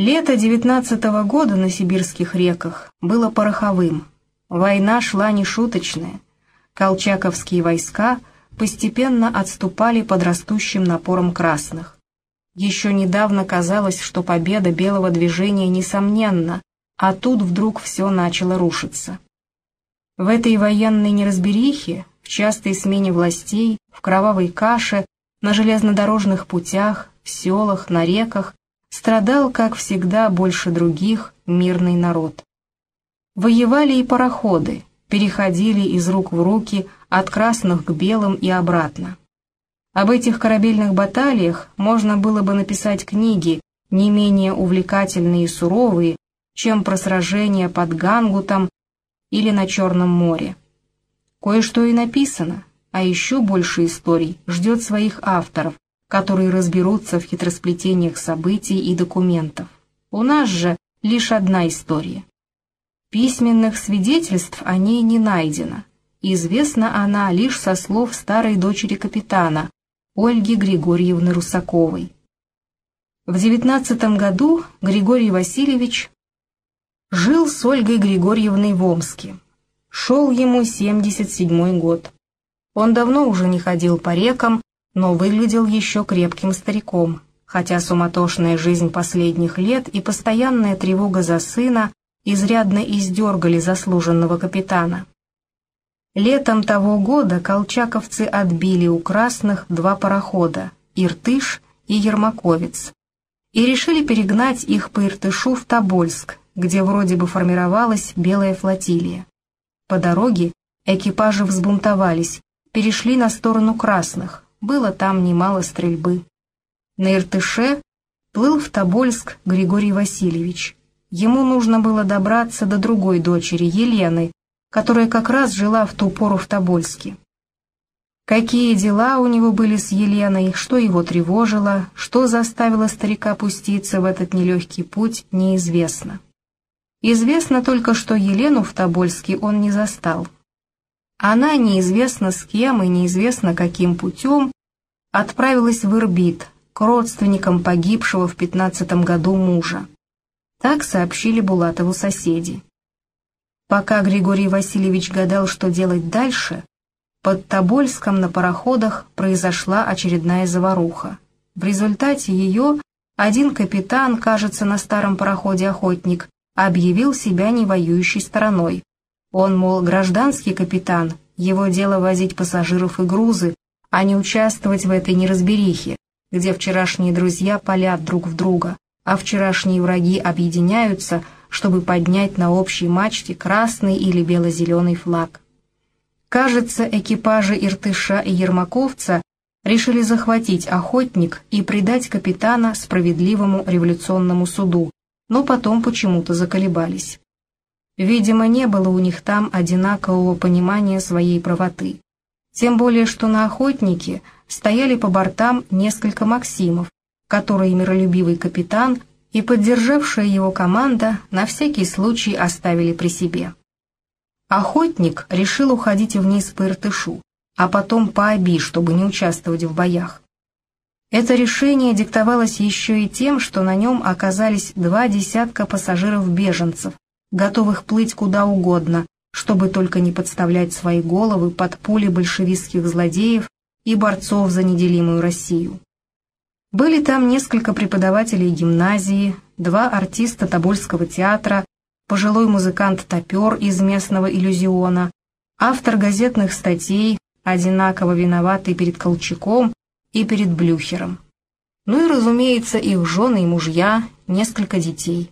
Лето девятнадцатого года на сибирских реках было пороховым. Война шла нешуточная. Колчаковские войска постепенно отступали под растущим напором красных. Еще недавно казалось, что победа белого движения несомненна, а тут вдруг все начало рушиться. В этой военной неразберихе, в частой смене властей, в кровавой каше, на железнодорожных путях, в селах, на реках, страдал, как всегда, больше других мирный народ. Воевали и пароходы, переходили из рук в руки от красных к белым и обратно. Об этих корабельных баталиях можно было бы написать книги, не менее увлекательные и суровые, чем про сражения под Гангутом или на Черном море. Кое-что и написано, а еще больше историй ждет своих авторов, которые разберутся в хитросплетениях событий и документов. У нас же лишь одна история. Письменных свидетельств о ней не найдено. Известна она лишь со слов старой дочери капитана, Ольги Григорьевны Русаковой. В девятнадцатом году Григорий Васильевич жил с Ольгой Григорьевной в Омске. Шел ему 77 год. Он давно уже не ходил по рекам, но выглядел еще крепким стариком, хотя суматошная жизнь последних лет и постоянная тревога за сына изрядно издергали заслуженного капитана. Летом того года колчаковцы отбили у красных два парохода «Иртыш» и «Ермаковец» и решили перегнать их по Иртышу в Тобольск, где вроде бы формировалась белая флотилия. По дороге экипажи взбунтовались, перешли на сторону красных, было там немало стрельбы. На Иртыше плыл в Тобольск Григорий Васильевич. Ему нужно было добраться до другой дочери, Елены, которая как раз жила в ту пору в Тобольске. Какие дела у него были с Еленой, что его тревожило, что заставило старика пуститься в этот нелегкий путь, неизвестно. Известно только, что Елену в Тобольске он не застал. Она неизвестно с кем и неизвестно каким путем отправилась в Ирбит к родственникам погибшего в пятнадцатом году мужа. Так сообщили Булатову соседи. Пока Григорий Васильевич гадал, что делать дальше, под Тобольском на пароходах произошла очередная заваруха. В результате ее один капитан, кажется, на старом пароходе «Охотник», объявил себя не воюющей стороной, он, мол, гражданский капитан, его дело возить пассажиров и грузы, а не участвовать в этой неразберихе, где вчерашние друзья палят друг в друга, а вчерашние враги объединяются, чтобы поднять на общей мачте красный или бело-зеленый флаг. Кажется, экипажи Иртыша и Ермаковца решили захватить охотник и предать капитана справедливому революционному суду, но потом почему-то заколебались. Видимо, не было у них там одинакового понимания своей правоты. Тем более, что на охотнике стояли по бортам несколько Максимов, которые миролюбивый капитан и поддержавшая его команда на всякий случай оставили при себе. Охотник решил уходить вниз по Иртышу, а потом по Оби, чтобы не участвовать в боях. Это решение диктовалось еще и тем, что на нем оказались два десятка пассажиров-беженцев, готовых плыть куда угодно, чтобы только не подставлять свои головы под пули большевистских злодеев и борцов за неделимую Россию. Были там несколько преподавателей гимназии, два артиста Тобольского театра, пожилой музыкант-топер из местного иллюзиона, автор газетных статей, одинаково виноватый перед Колчаком и перед Блюхером. Ну и, разумеется, их жены и мужья, несколько детей.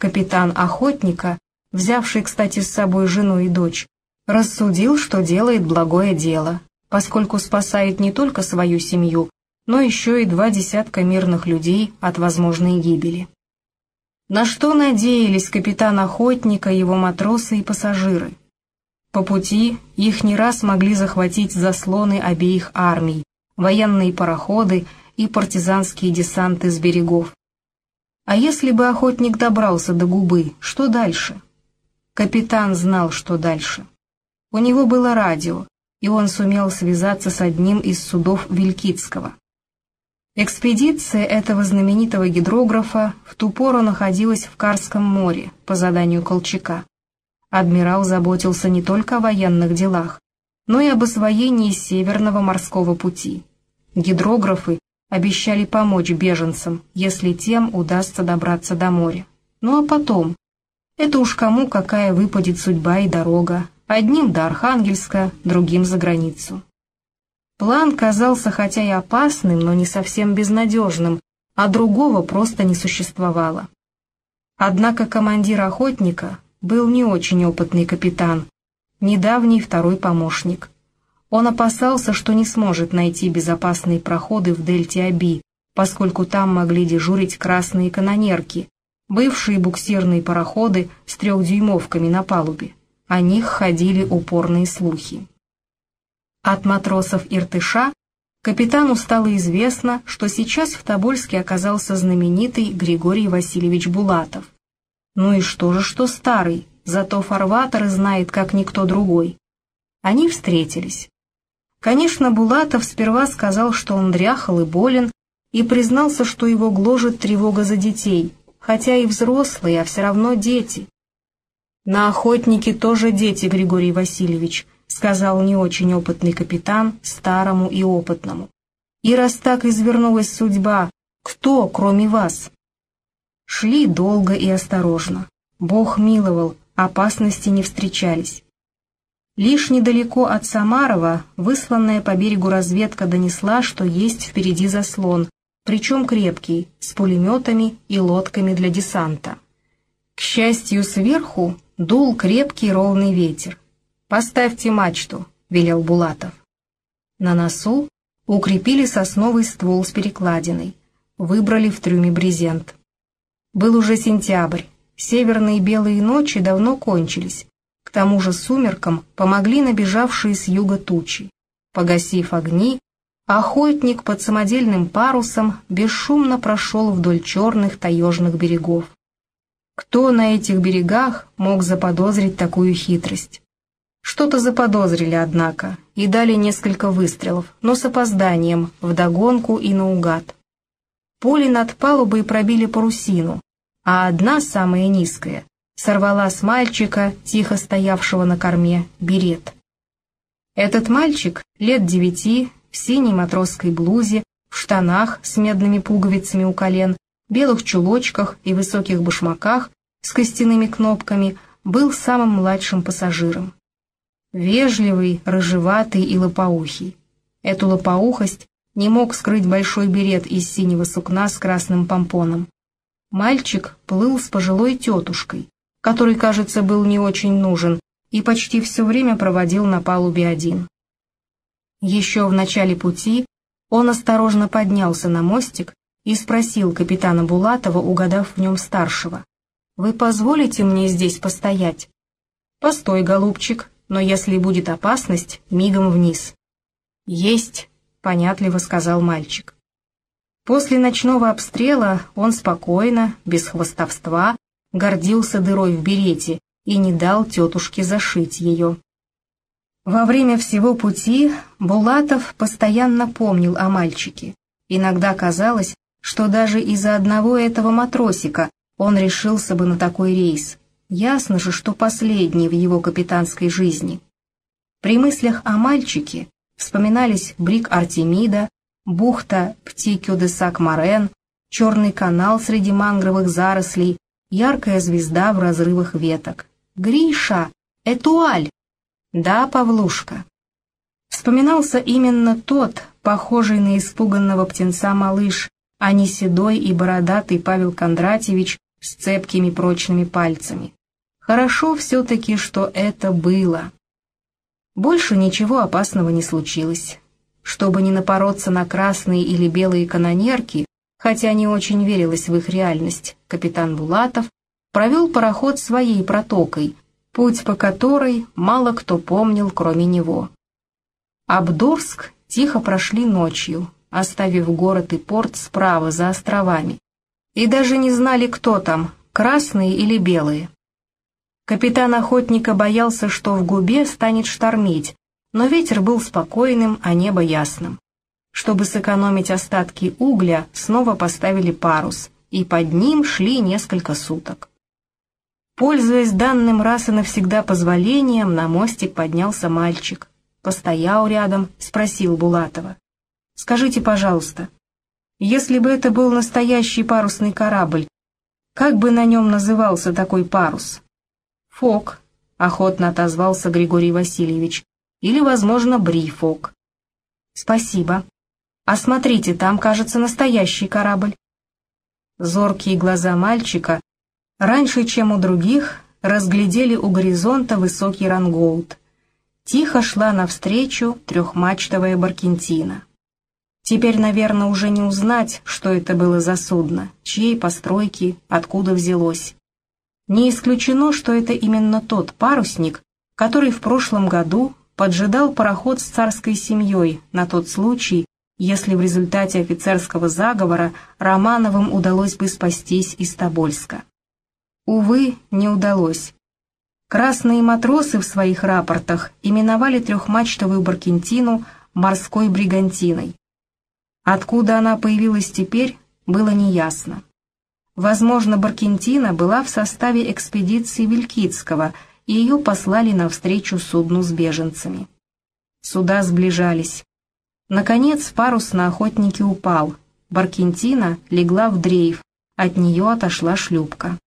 Капитан охотника, взявший, кстати, с собой жену и дочь, рассудил, что делает благое дело, поскольку спасает не только свою семью, но еще и два десятка мирных людей от возможной гибели. На что надеялись капитан охотника, его матросы и пассажиры? По пути их не раз могли захватить заслоны обеих армий, военные пароходы и партизанские десанты с берегов. А если бы охотник добрался до губы, что дальше? Капитан знал, что дальше. У него было радио, и он сумел связаться с одним из судов Вилькицкого. Экспедиция этого знаменитого гидрографа в ту пору находилась в Карском море по заданию Колчака. Адмирал заботился не только о военных делах, но и об освоении Северного морского пути. Гидрографы обещали помочь беженцам, если тем удастся добраться до моря. Ну а потом? Это уж кому какая выпадет судьба и дорога. Одним до Архангельска, другим за границу. План казался хотя и опасным, но не совсем безнадежным, а другого просто не существовало. Однако командир охотника был не очень опытный капитан, недавний второй помощник. Он опасался, что не сможет найти безопасные проходы в дельте Аби, поскольку там могли дежурить красные канонерки, бывшие буксирные пароходы с трехдюймовками на палубе. О них ходили упорные слухи. От матросов Иртыша капитану стало известно, что сейчас в Тобольске оказался знаменитый Григорий Васильевич Булатов. Ну и что же, что старый, зато фарватер знает, как никто другой. Они встретились. Конечно, Булатов сперва сказал, что он дряхал и болен, и признался, что его гложет тревога за детей, хотя и взрослые, а все равно дети. На охотнике тоже дети, Григорий Васильевич, сказал не очень опытный капитан старому и опытному. «И раз так извернулась судьба, кто, кроме вас?» Шли долго и осторожно. Бог миловал, опасности не встречались. Лишь недалеко от Самарова высланная по берегу разведка донесла, что есть впереди заслон, причем крепкий, с пулеметами и лодками для десанта. К счастью, сверху дул крепкий ровный ветер. «Поставьте мачту», — велел Булатов. На носу укрепили сосновый ствол с перекладиной, выбрали в трюме брезент. Был уже сентябрь, северные белые ночи давно кончились, к тому же сумеркам помогли набежавшие с юга тучи. Погасив огни, охотник под самодельным парусом бесшумно прошел вдоль черных таежных берегов. Кто на этих берегах мог заподозрить такую хитрость? Что-то заподозрили, однако, и дали несколько выстрелов, но с опозданием, вдогонку и наугад. Пули над палубой пробили парусину, а одна, самая низкая, сорвала с мальчика, тихо стоявшего на корме, берет. Этот мальчик, лет девяти, в синей матросской блузе, в штанах с медными пуговицами у колен, белых чулочках и высоких башмаках с костяными кнопками, был самым младшим пассажиром. Вежливый, рыжеватый и лопоухий. Эту лопоухость не мог скрыть большой берет из синего сукна с красным помпоном. Мальчик плыл с пожилой тетушкой, который, кажется, был не очень нужен, и почти все время проводил на палубе один. Еще в начале пути он осторожно поднялся на мостик и спросил капитана Булатова, угадав в нем старшего. «Вы позволите мне здесь постоять?» «Постой, голубчик», но если будет опасность, мигом вниз». «Есть», — понятливо сказал мальчик. После ночного обстрела он спокойно, без хвостовства, гордился дырой в берете и не дал тетушке зашить ее. Во время всего пути Булатов постоянно помнил о мальчике. Иногда казалось, что даже из-за одного этого матросика он решился бы на такой рейс. Ясно же, что последний в его капитанской жизни. При мыслях о мальчике вспоминались брик Артемида, бухта Птикю-де-Сак-Марен, черный канал среди мангровых зарослей, яркая звезда в разрывах веток. «Гриша! Этуаль!» «Да, Павлушка!» Вспоминался именно тот, похожий на испуганного птенца малыш, а не седой и бородатый Павел Кондратьевич с цепкими прочными пальцами. Хорошо все-таки, что это было. Больше ничего опасного не случилось. Чтобы не напороться на красные или белые канонерки, хотя не очень верилось в их реальность, капитан Булатов провел пароход своей протокой, путь по которой мало кто помнил, кроме него. Абдурск тихо прошли ночью, оставив город и порт справа за островами, и даже не знали, кто там, красные или белые. Капитан охотника боялся, что в губе станет штормить, но ветер был спокойным, а небо ясным. Чтобы сэкономить остатки угля, снова поставили парус, и под ним шли несколько суток. Пользуясь данным раз и навсегда позволением, на мостик поднялся мальчик. Постоял рядом, спросил Булатова. «Скажите, пожалуйста, если бы это был настоящий парусный корабль, как бы на нем назывался такой парус?» «Фок», — охотно отозвался Григорий Васильевич, «или, возможно, Брифок». «Спасибо. А смотрите, там, кажется, настоящий корабль». Зоркие глаза мальчика раньше, чем у других, разглядели у горизонта высокий рангоут. Тихо шла навстречу трехмачтовая баркентина. Теперь, наверное, уже не узнать, что это было за судно, чьей постройки, откуда взялось. Не исключено, что это именно тот парусник, который в прошлом году поджидал пароход с царской семьей на тот случай, если в результате офицерского заговора Романовым удалось бы спастись из Тобольска. Увы, не удалось. Красные матросы в своих рапортах именовали трехмачтовую баркентину морской бригантиной. Откуда она появилась теперь, было неясно. Возможно, Баркентина была в составе экспедиции Вилькицкого, и ее послали навстречу судну с беженцами. Суда сближались. Наконец парус на охотнике упал. Баркентина легла в дрейф, от нее отошла шлюпка.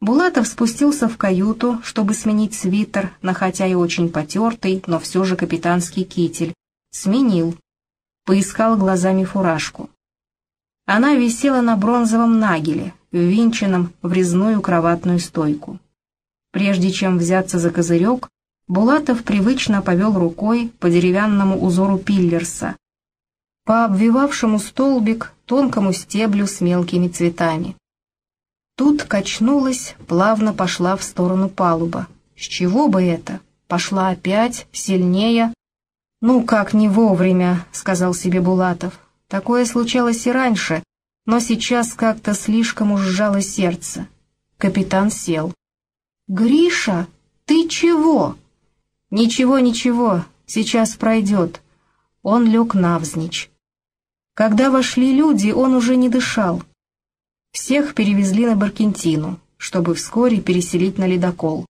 Булатов спустился в каюту, чтобы сменить свитер на хотя и очень потертый, но все же капитанский китель. Сменил. Поискал глазами фуражку. Она висела на бронзовом нагеле, ввинченном в резную кроватную стойку. Прежде чем взяться за козырек, Булатов привычно повел рукой по деревянному узору пиллерса, по обвивавшему столбик тонкому стеблю с мелкими цветами. Тут качнулась, плавно пошла в сторону палуба. С чего бы это? Пошла опять, сильнее. «Ну, как не вовремя», — сказал себе Булатов. «Такое случалось и раньше, но сейчас как-то слишком уж сжало сердце». Капитан сел. «Гриша, ты чего?» «Ничего, ничего, сейчас пройдет». Он лег навзничь. Когда вошли люди, он уже не дышал. Всех перевезли на Баркентину, чтобы вскоре переселить на ледокол.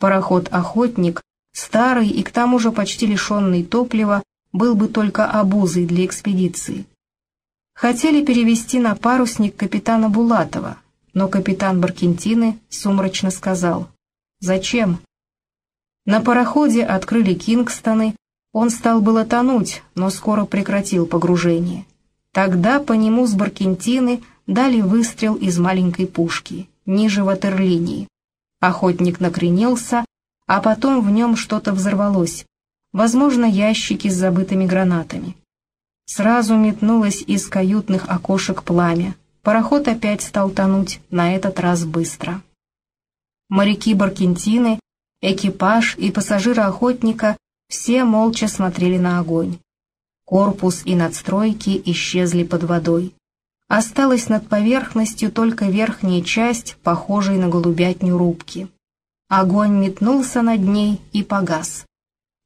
Пароход «Охотник», старый и к тому же почти лишенный топлива, был бы только обузой для экспедиции. Хотели перевести на парусник капитана Булатова, но капитан Баркентины сумрачно сказал «Зачем?» На пароходе открыли Кингстоны, он стал было тонуть, но скоро прекратил погружение. Тогда по нему с Баркентины дали выстрел из маленькой пушки, ниже ватерлинии. Охотник накренился, а потом в нем что-то взорвалось, возможно, ящики с забытыми гранатами. Сразу метнулось из каютных окошек пламя. Пароход опять стал тонуть, на этот раз быстро. Моряки Баркентины Экипаж и пассажиры охотника все молча смотрели на огонь. Корпус и надстройки исчезли под водой. Осталась над поверхностью только верхняя часть, похожей на голубятню рубки. Огонь метнулся над ней и погас.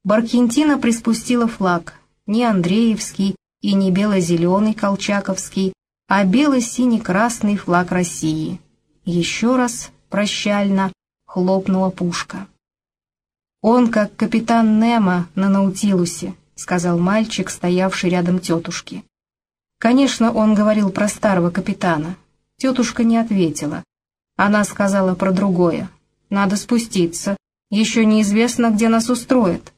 Баркентина приспустила флаг, не Андреевский и не бело-зеленый колчаковский, а бело-синий-красный флаг России. Еще раз, прощально, хлопнула пушка. «Он как капитан Немо на Наутилусе», — сказал мальчик, стоявший рядом тетушки. Конечно, он говорил про старого капитана. Тетушка не ответила. Она сказала про другое. «Надо спуститься. Еще неизвестно, где нас устроят».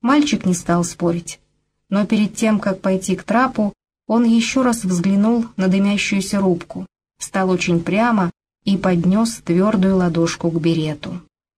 Мальчик не стал спорить. Но перед тем, как пойти к трапу, он еще раз взглянул на дымящуюся рубку, встал очень прямо и поднес твердую ладошку к берету.